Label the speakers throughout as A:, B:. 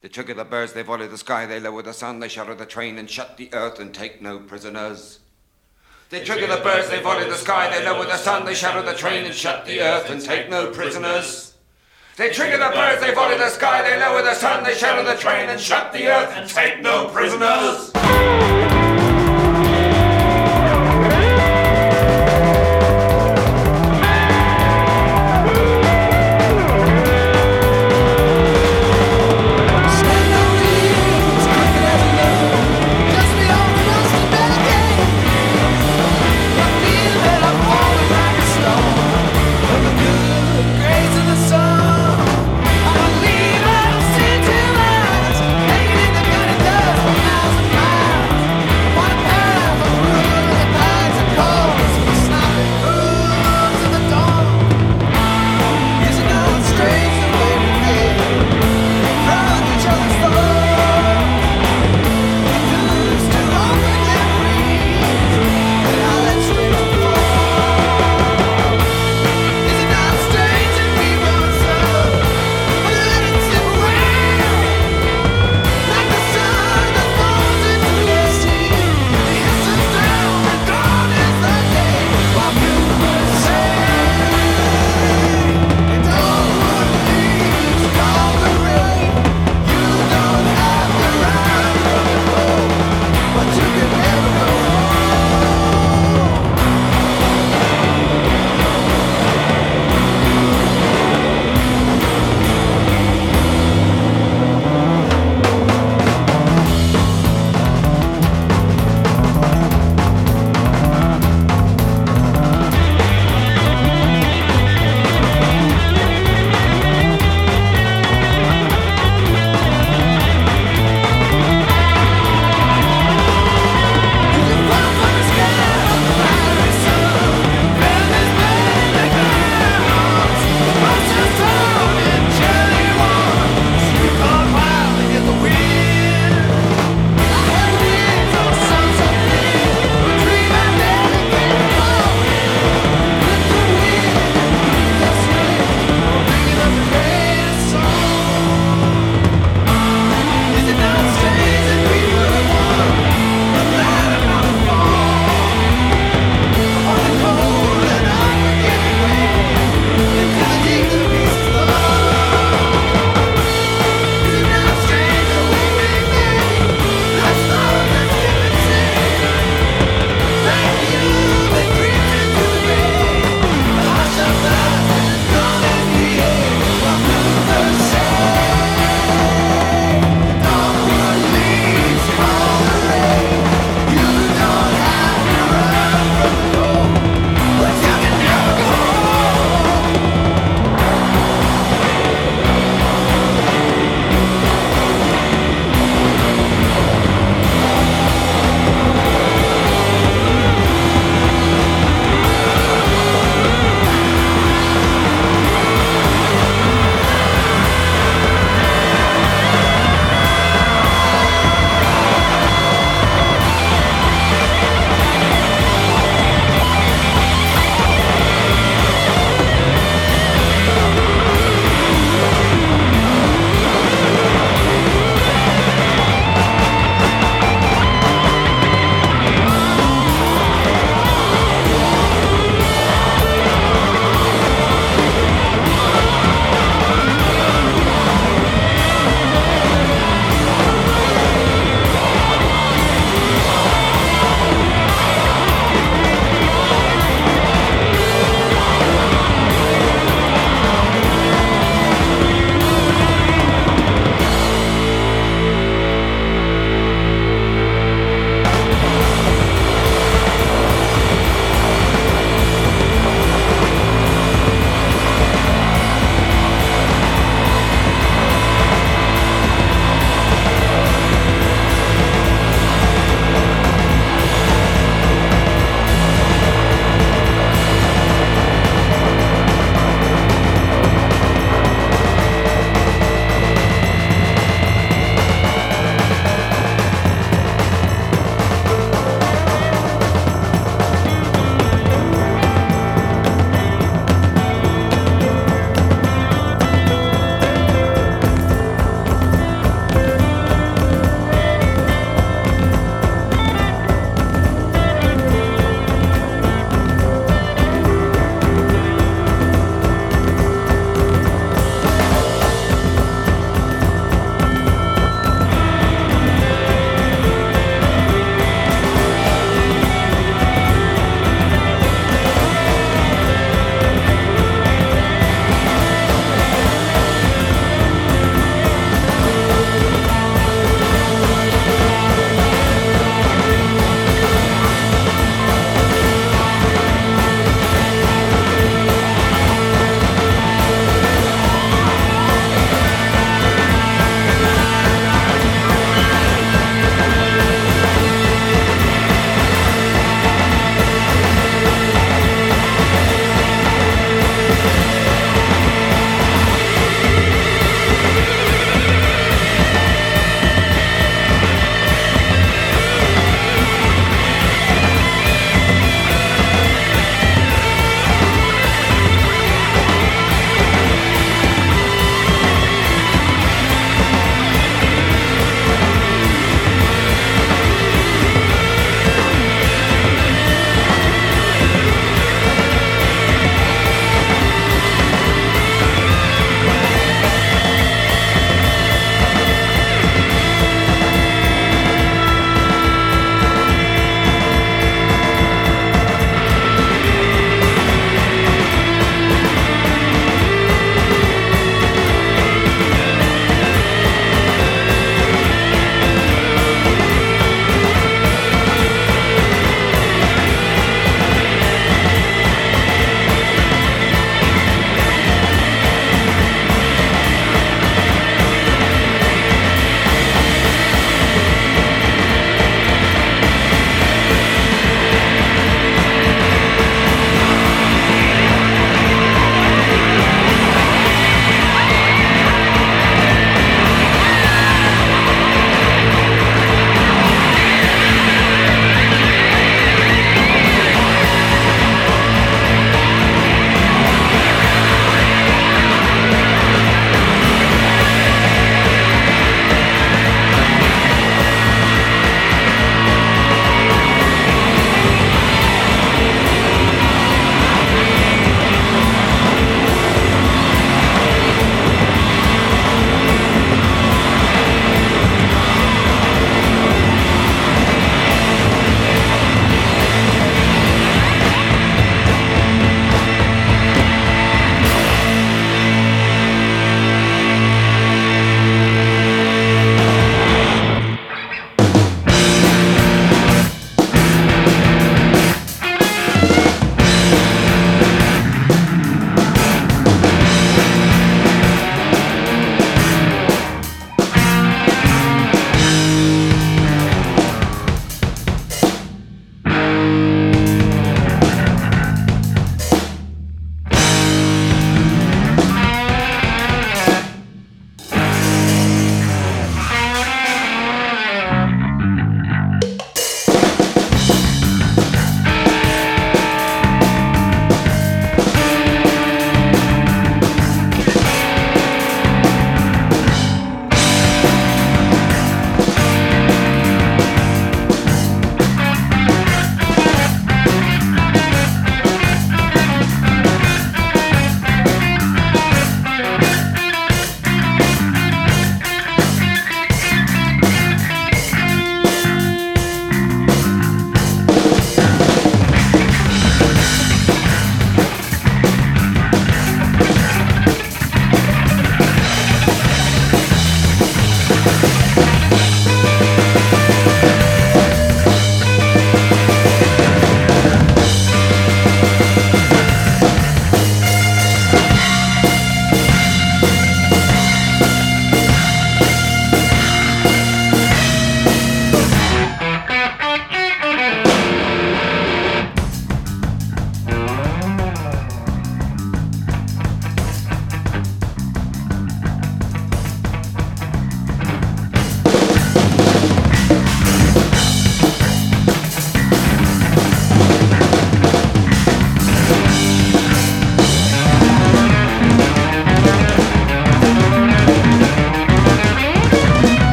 A: They trigger the birds, they volley the sky, they lower the sun, they shatter the train and shut the earth and take no prisoners. They trigger the birds, they volley the sky, they lower the sun, they shatter the train and shut the earth and take no prisoners. They trigger the birds, they volley the sky, they lower the sun, they shatter the train and shut the earth and take no prisoners.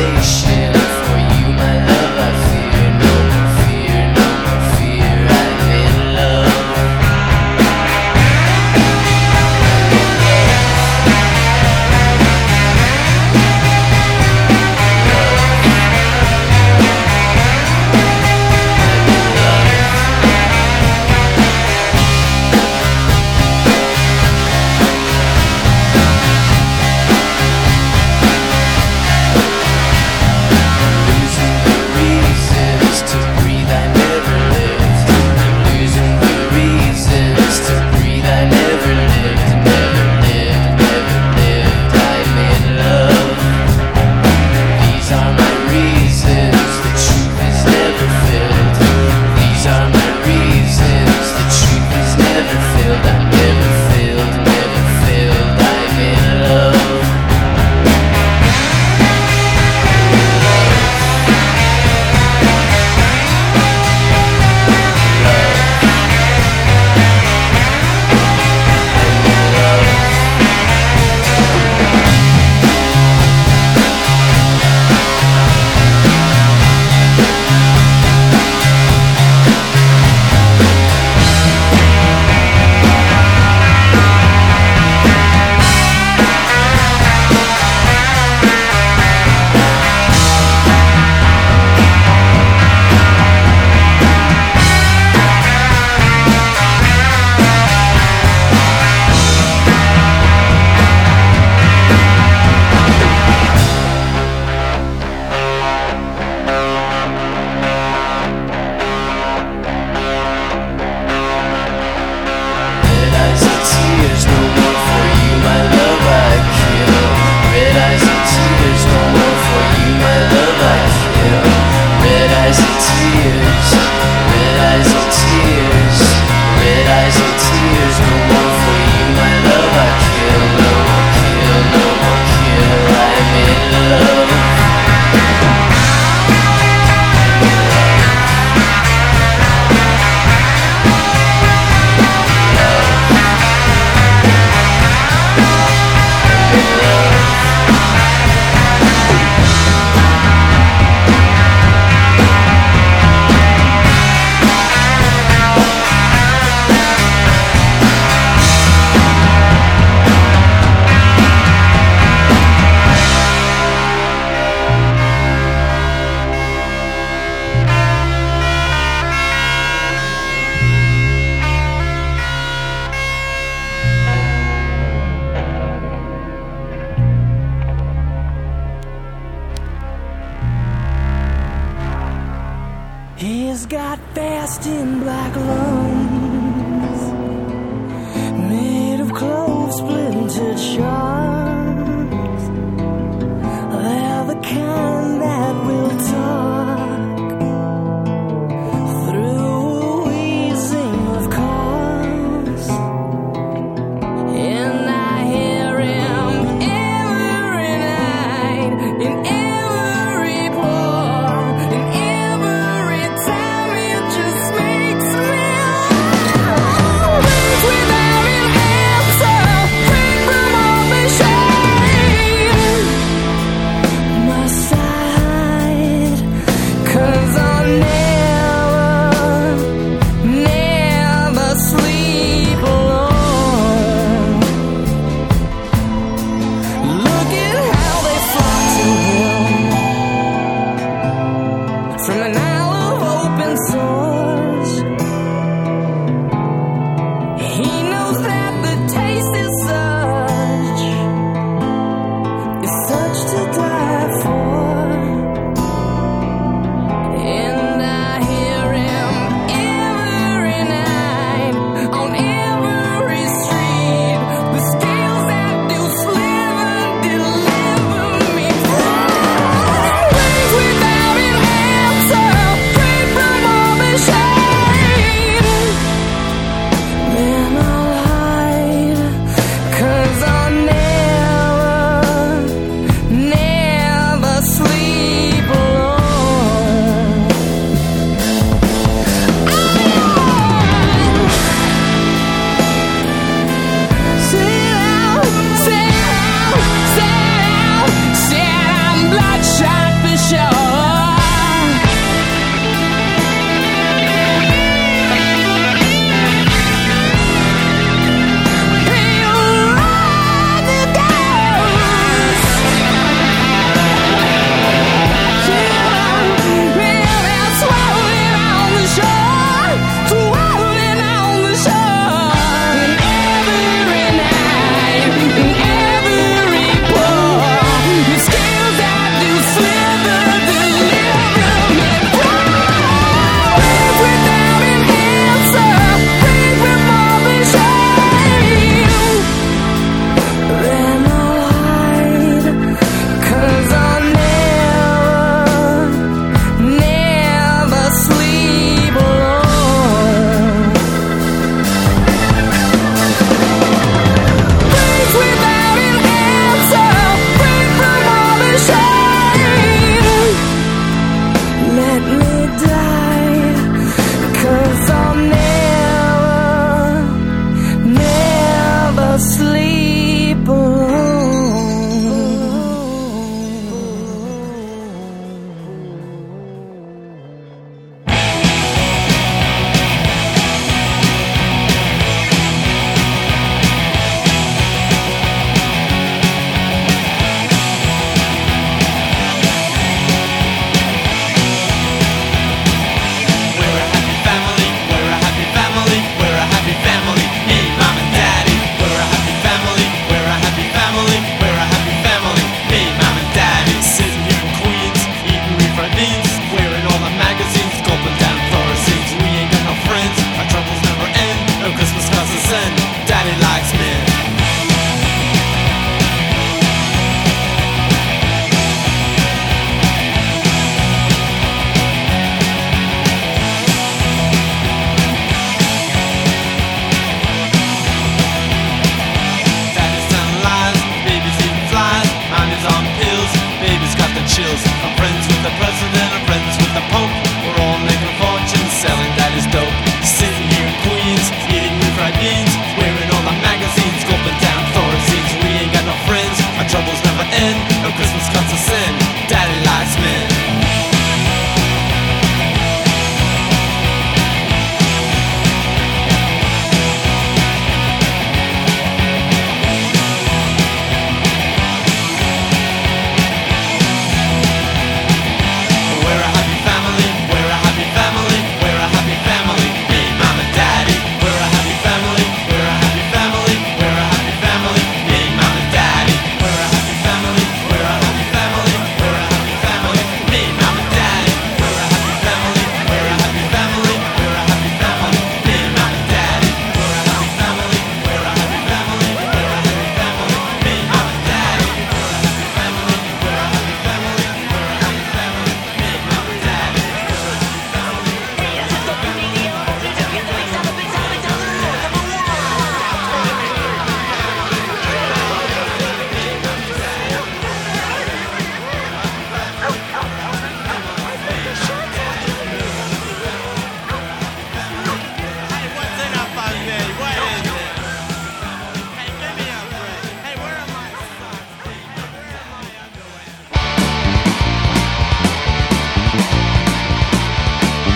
B: Sensation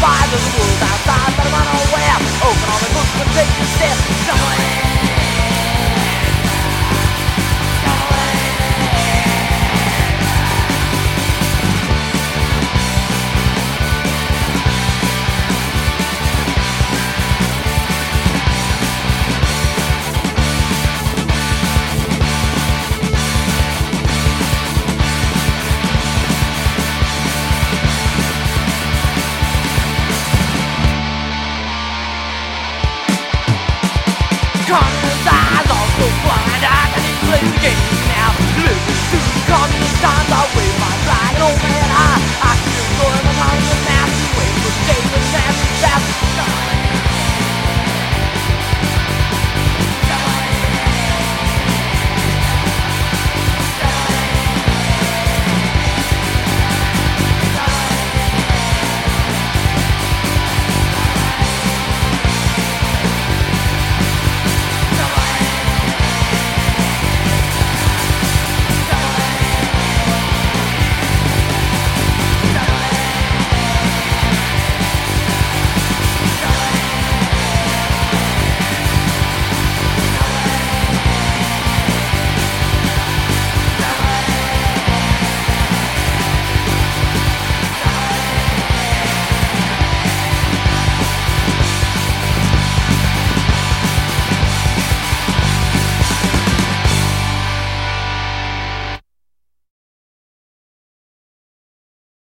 C: man's the world outside, but I'm unaware. Open all the books and take a step somewhere. I can even play the game now. Living through communist times I